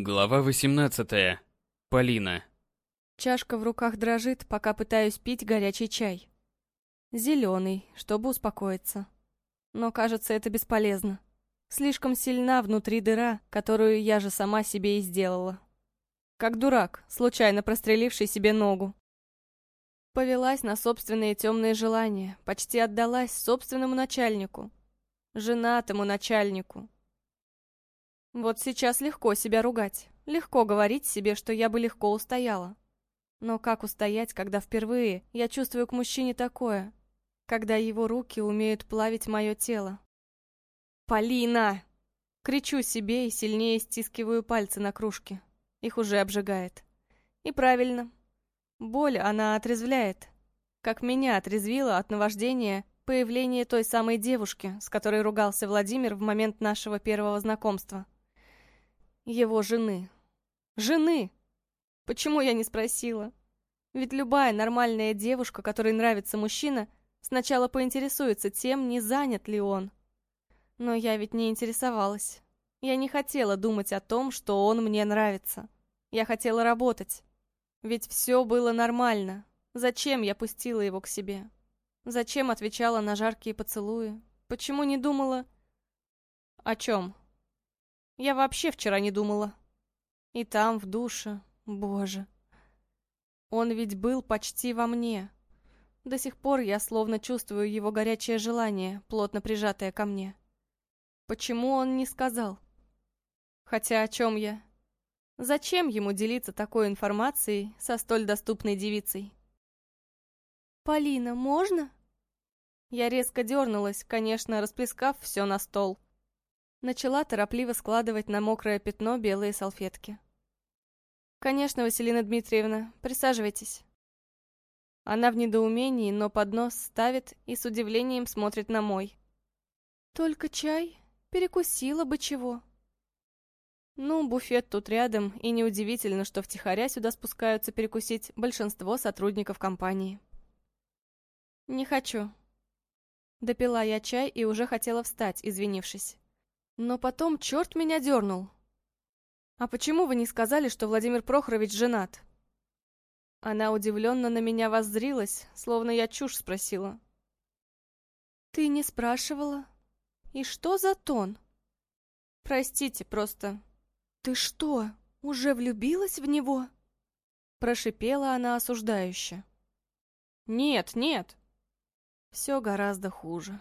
Глава 18. Полина. Чашка в руках дрожит, пока пытаюсь пить горячий чай. Зеленый, чтобы успокоиться. Но кажется, это бесполезно. Слишком сильна внутри дыра, которую я же сама себе и сделала. Как дурак, случайно простреливший себе ногу. Повелась на собственные темные желания, почти отдалась собственному начальнику. Женатому начальнику. Вот сейчас легко себя ругать. Легко говорить себе, что я бы легко устояла. Но как устоять, когда впервые я чувствую к мужчине такое? Когда его руки умеют плавить мое тело? «Полина!» Кричу себе и сильнее стискиваю пальцы на кружке. Их уже обжигает. И правильно. Боль она отрезвляет. Как меня отрезвило от наваждения появление той самой девушки, с которой ругался Владимир в момент нашего первого знакомства его жены. Жены! Почему я не спросила? Ведь любая нормальная девушка, которой нравится мужчина, сначала поинтересуется тем, не занят ли он. Но я ведь не интересовалась. Я не хотела думать о том, что он мне нравится. Я хотела работать. Ведь все было нормально. Зачем я пустила его к себе? Зачем отвечала на жаркие поцелуи? Почему не думала... О чем? Я вообще вчера не думала. И там, в душе, боже. Он ведь был почти во мне. До сих пор я словно чувствую его горячее желание, плотно прижатое ко мне. Почему он не сказал? Хотя о чем я? Зачем ему делиться такой информацией со столь доступной девицей? «Полина, можно?» Я резко дернулась, конечно, расплескав все на стол. Начала торопливо складывать на мокрое пятно белые салфетки. «Конечно, Василина Дмитриевна, присаживайтесь». Она в недоумении, но поднос ставит и с удивлением смотрит на мой. «Только чай? Перекусила бы чего?» Ну, буфет тут рядом, и неудивительно, что втихаря сюда спускаются перекусить большинство сотрудников компании. «Не хочу». Допила я чай и уже хотела встать, извинившись. Но потом черт меня дернул. «А почему вы не сказали, что Владимир Прохорович женат?» Она удивленно на меня воззрилась, словно я чушь спросила. «Ты не спрашивала? И что за тон?» «Простите, просто...» «Ты что, уже влюбилась в него?» Прошипела она осуждающе. «Нет, нет!» Все гораздо хуже.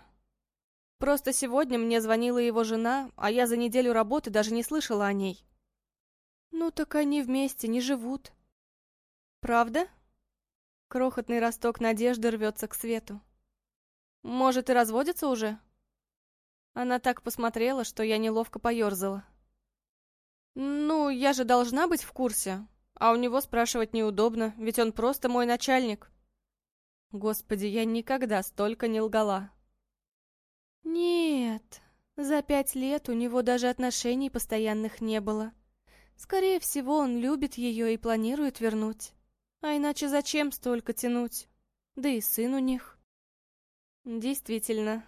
Просто сегодня мне звонила его жена, а я за неделю работы даже не слышала о ней. Ну так они вместе не живут. Правда? Крохотный росток надежды рвется к свету. Может, и разводятся уже? Она так посмотрела, что я неловко поерзала. Ну, я же должна быть в курсе. А у него спрашивать неудобно, ведь он просто мой начальник. Господи, я никогда столько не лгала. Нет, за пять лет у него даже отношений постоянных не было. Скорее всего, он любит ее и планирует вернуть. А иначе зачем столько тянуть? Да и сын у них. Действительно.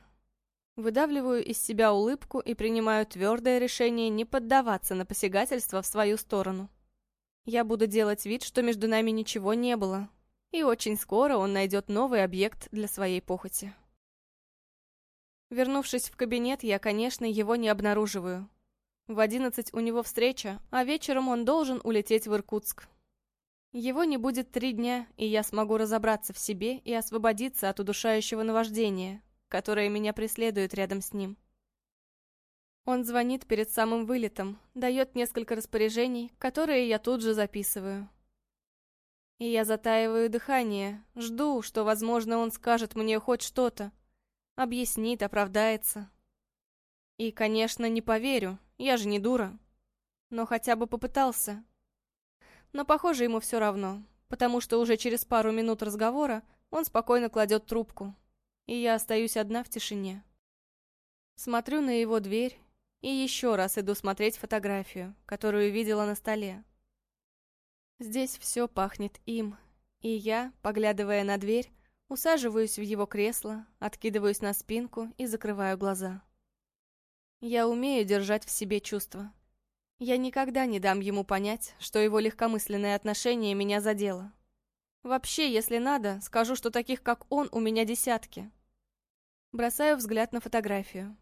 Выдавливаю из себя улыбку и принимаю твердое решение не поддаваться на посягательство в свою сторону. Я буду делать вид, что между нами ничего не было. И очень скоро он найдет новый объект для своей похоти. Вернувшись в кабинет, я, конечно, его не обнаруживаю. В одиннадцать у него встреча, а вечером он должен улететь в Иркутск. Его не будет три дня, и я смогу разобраться в себе и освободиться от удушающего наваждения, которое меня преследует рядом с ним. Он звонит перед самым вылетом, дает несколько распоряжений, которые я тут же записываю. И я затаиваю дыхание, жду, что, возможно, он скажет мне хоть что-то, Объяснит, оправдается. И, конечно, не поверю, я же не дура. Но хотя бы попытался. Но, похоже, ему все равно, потому что уже через пару минут разговора он спокойно кладет трубку, и я остаюсь одна в тишине. Смотрю на его дверь и еще раз иду смотреть фотографию, которую видела на столе. Здесь все пахнет им, и я, поглядывая на дверь, Усаживаюсь в его кресло, откидываюсь на спинку и закрываю глаза. Я умею держать в себе чувства. Я никогда не дам ему понять, что его легкомысленное отношение меня задело. Вообще, если надо, скажу, что таких, как он, у меня десятки. Бросаю взгляд на фотографию.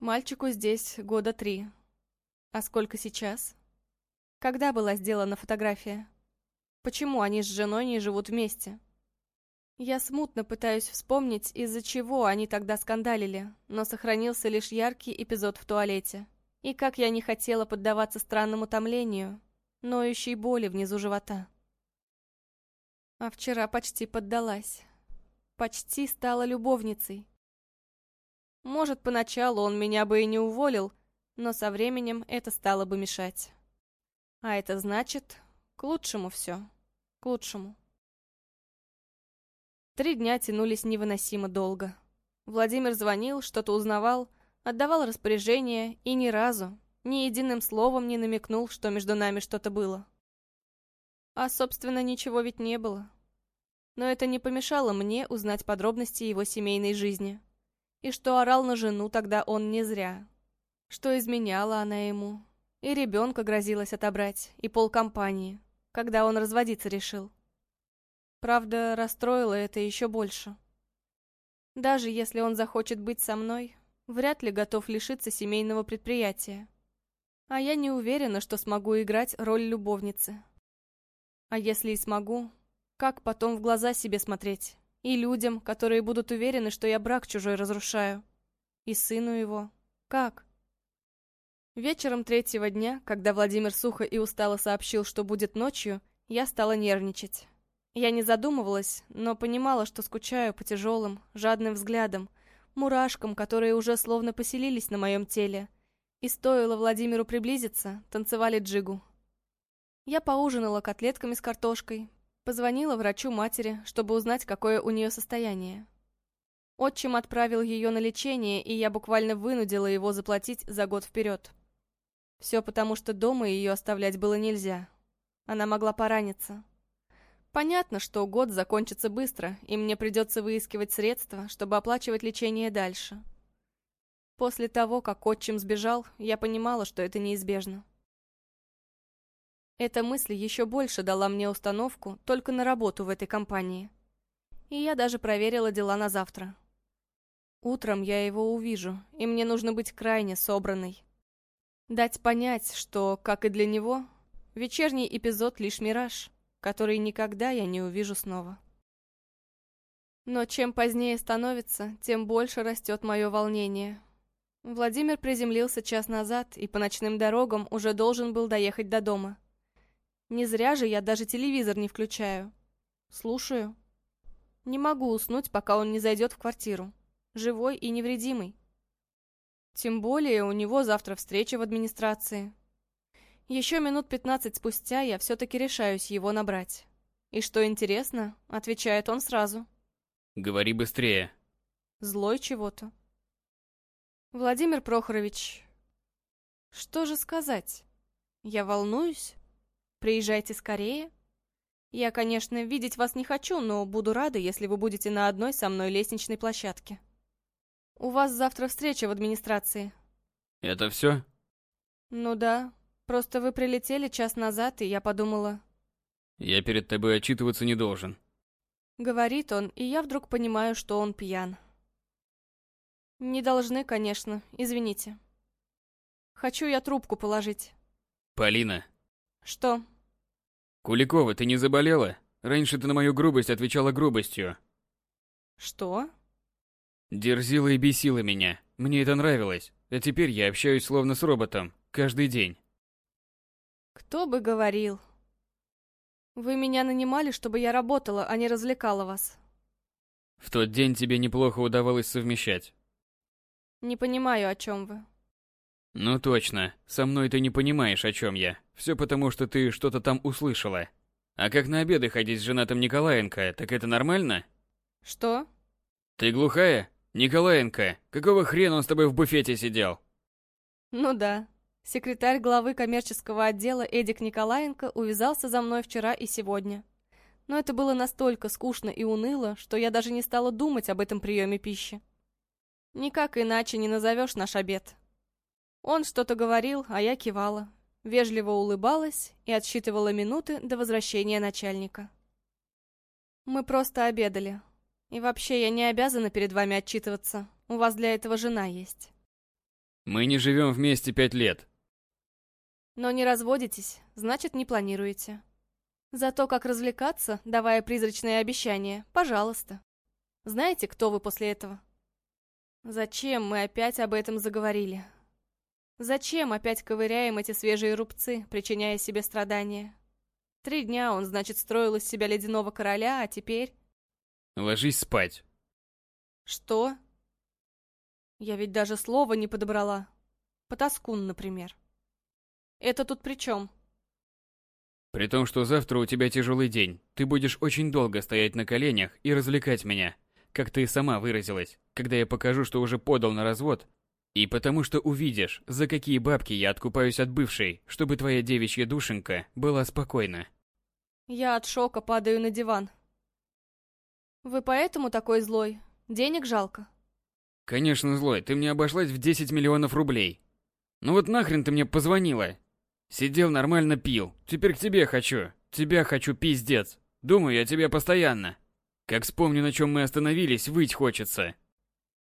Мальчику здесь года три. А сколько сейчас? Когда была сделана фотография? Почему они с женой не живут вместе? Я смутно пытаюсь вспомнить, из-за чего они тогда скандалили, но сохранился лишь яркий эпизод в туалете. И как я не хотела поддаваться странному томлению, ноющей боли внизу живота. А вчера почти поддалась. Почти стала любовницей. Может, поначалу он меня бы и не уволил, но со временем это стало бы мешать. А это значит, к лучшему все. К лучшему. Три дня тянулись невыносимо долго. Владимир звонил, что-то узнавал, отдавал распоряжения и ни разу, ни единым словом не намекнул, что между нами что-то было. А, собственно, ничего ведь не было. Но это не помешало мне узнать подробности его семейной жизни. И что орал на жену тогда он не зря. Что изменяла она ему. И ребенка грозилась отобрать, и полкомпании, когда он разводиться решил. Правда, расстроило это еще больше. Даже если он захочет быть со мной, вряд ли готов лишиться семейного предприятия. А я не уверена, что смогу играть роль любовницы. А если и смогу, как потом в глаза себе смотреть? И людям, которые будут уверены, что я брак чужой разрушаю. И сыну его. Как? Вечером третьего дня, когда Владимир сухо и устало сообщил, что будет ночью, я стала нервничать. Я не задумывалась, но понимала, что скучаю по тяжелым, жадным взглядам, мурашкам, которые уже словно поселились на моем теле. И стоило Владимиру приблизиться, танцевали джигу. Я поужинала котлетками с картошкой, позвонила врачу матери, чтобы узнать, какое у нее состояние. Отчим отправил ее на лечение, и я буквально вынудила его заплатить за год вперед. Все потому, что дома ее оставлять было нельзя. Она могла пораниться. Понятно, что год закончится быстро, и мне придется выискивать средства, чтобы оплачивать лечение дальше. После того, как отчим сбежал, я понимала, что это неизбежно. Эта мысль еще больше дала мне установку только на работу в этой компании. И я даже проверила дела на завтра. Утром я его увижу, и мне нужно быть крайне собранной. Дать понять, что, как и для него, вечерний эпизод лишь мираж который никогда я не увижу снова. Но чем позднее становится, тем больше растет мое волнение. Владимир приземлился час назад и по ночным дорогам уже должен был доехать до дома. Не зря же я даже телевизор не включаю. Слушаю. Не могу уснуть, пока он не зайдет в квартиру. Живой и невредимый. Тем более у него завтра встреча в администрации. Еще минут пятнадцать спустя я все-таки решаюсь его набрать. И что интересно, отвечает он сразу. Говори быстрее. Злой чего-то. Владимир Прохорович, что же сказать? Я волнуюсь? Приезжайте скорее. Я, конечно, видеть вас не хочу, но буду рада, если вы будете на одной со мной лестничной площадке. У вас завтра встреча в администрации. Это все? Ну да, Просто вы прилетели час назад, и я подумала... Я перед тобой отчитываться не должен. Говорит он, и я вдруг понимаю, что он пьян. Не должны, конечно, извините. Хочу я трубку положить. Полина. Что? Куликова, ты не заболела? Раньше ты на мою грубость отвечала грубостью. Что? Дерзила и бесила меня. Мне это нравилось. А теперь я общаюсь словно с роботом. Каждый день. Кто бы говорил. Вы меня нанимали, чтобы я работала, а не развлекала вас. В тот день тебе неплохо удавалось совмещать. Не понимаю, о чем вы. Ну точно, со мной ты не понимаешь, о чем я. Все потому, что ты что-то там услышала. А как на обеды ходить с женатым Николаенко, так это нормально? Что? Ты глухая? Николаенко, какого хрена он с тобой в буфете сидел? Ну да, Секретарь главы коммерческого отдела Эдик Николаенко увязался за мной вчера и сегодня. Но это было настолько скучно и уныло, что я даже не стала думать об этом приеме пищи. Никак иначе не назовешь наш обед. Он что-то говорил, а я кивала, вежливо улыбалась и отсчитывала минуты до возвращения начальника. Мы просто обедали. И вообще, я не обязана перед вами отчитываться. У вас для этого жена есть. Мы не живем вместе пять лет. Но не разводитесь, значит, не планируете. Зато как развлекаться, давая призрачные обещания, пожалуйста. Знаете, кто вы после этого? Зачем мы опять об этом заговорили? Зачем опять ковыряем эти свежие рубцы, причиняя себе страдания? Три дня он, значит, строил из себя ледяного короля, а теперь... Ложись спать. Что? Я ведь даже слова не подобрала. Потаскун, например. Это тут при чем? При том, что завтра у тебя тяжелый день, ты будешь очень долго стоять на коленях и развлекать меня, как ты сама выразилась, когда я покажу, что уже подал на развод, и потому что увидишь, за какие бабки я откупаюсь от бывшей, чтобы твоя девичья душенька была спокойна. Я от шока падаю на диван. Вы поэтому такой злой? Денег жалко? Конечно, злой, ты мне обошлась в 10 миллионов рублей. Ну вот нахрен ты мне позвонила? Сидел нормально пил. Теперь к тебе хочу. Тебя хочу, пиздец. Думаю я тебя постоянно. Как вспомню, на чем мы остановились, выть хочется.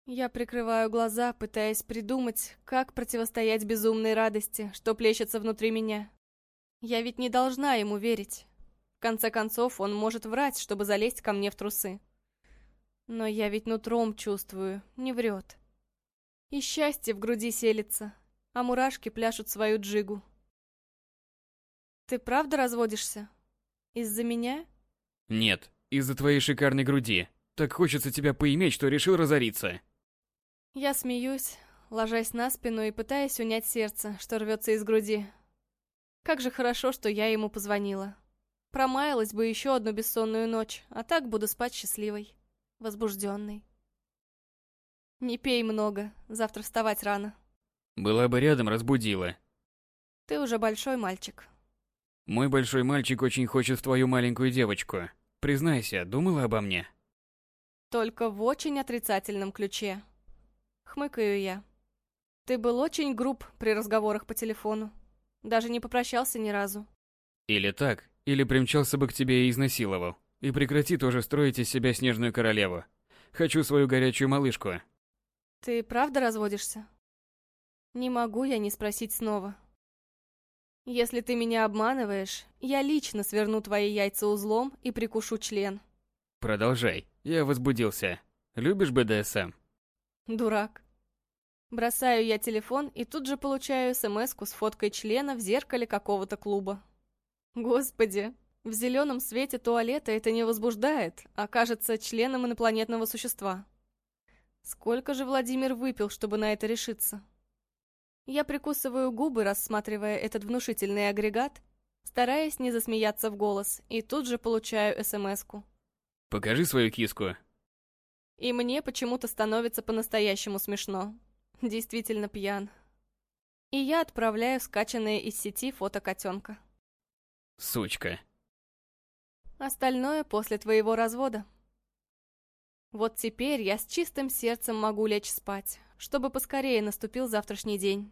Я прикрываю глаза, пытаясь придумать, как противостоять безумной радости, что плещется внутри меня. Я ведь не должна ему верить. В конце концов, он может врать, чтобы залезть ко мне в трусы. Но я ведь нутром чувствую, не врет. И счастье в груди селится, а мурашки пляшут свою джигу. Ты правда разводишься? Из-за меня? Нет, из-за твоей шикарной груди. Так хочется тебя поиметь, что решил разориться. Я смеюсь, ложась на спину и пытаясь унять сердце, что рвется из груди. Как же хорошо, что я ему позвонила. Промаялась бы еще одну бессонную ночь, а так буду спать счастливой, возбужденной. Не пей много, завтра вставать рано. Была бы рядом, разбудила. Ты уже большой мальчик. Мой большой мальчик очень хочет твою маленькую девочку. Признайся, думала обо мне? Только в очень отрицательном ключе. Хмыкаю я. Ты был очень груб при разговорах по телефону. Даже не попрощался ни разу. Или так, или примчался бы к тебе и изнасиловал. И прекрати тоже строить из себя снежную королеву. Хочу свою горячую малышку. Ты правда разводишься? Не могу я не спросить снова. Если ты меня обманываешь, я лично сверну твои яйца узлом и прикушу член. Продолжай. Я возбудился. Любишь БДСМ? Дурак. Бросаю я телефон и тут же получаю смс с фоткой члена в зеркале какого-то клуба. Господи, в зеленом свете туалета это не возбуждает, а кажется членом инопланетного существа. Сколько же Владимир выпил, чтобы на это решиться? Я прикусываю губы, рассматривая этот внушительный агрегат, стараясь не засмеяться в голос, и тут же получаю СМСку. Покажи свою киску. И мне почему-то становится по-настоящему смешно. Действительно пьян. И я отправляю скачанное из сети фото котенка. Сучка. Остальное после твоего развода. Вот теперь я с чистым сердцем могу лечь спать, чтобы поскорее наступил завтрашний день.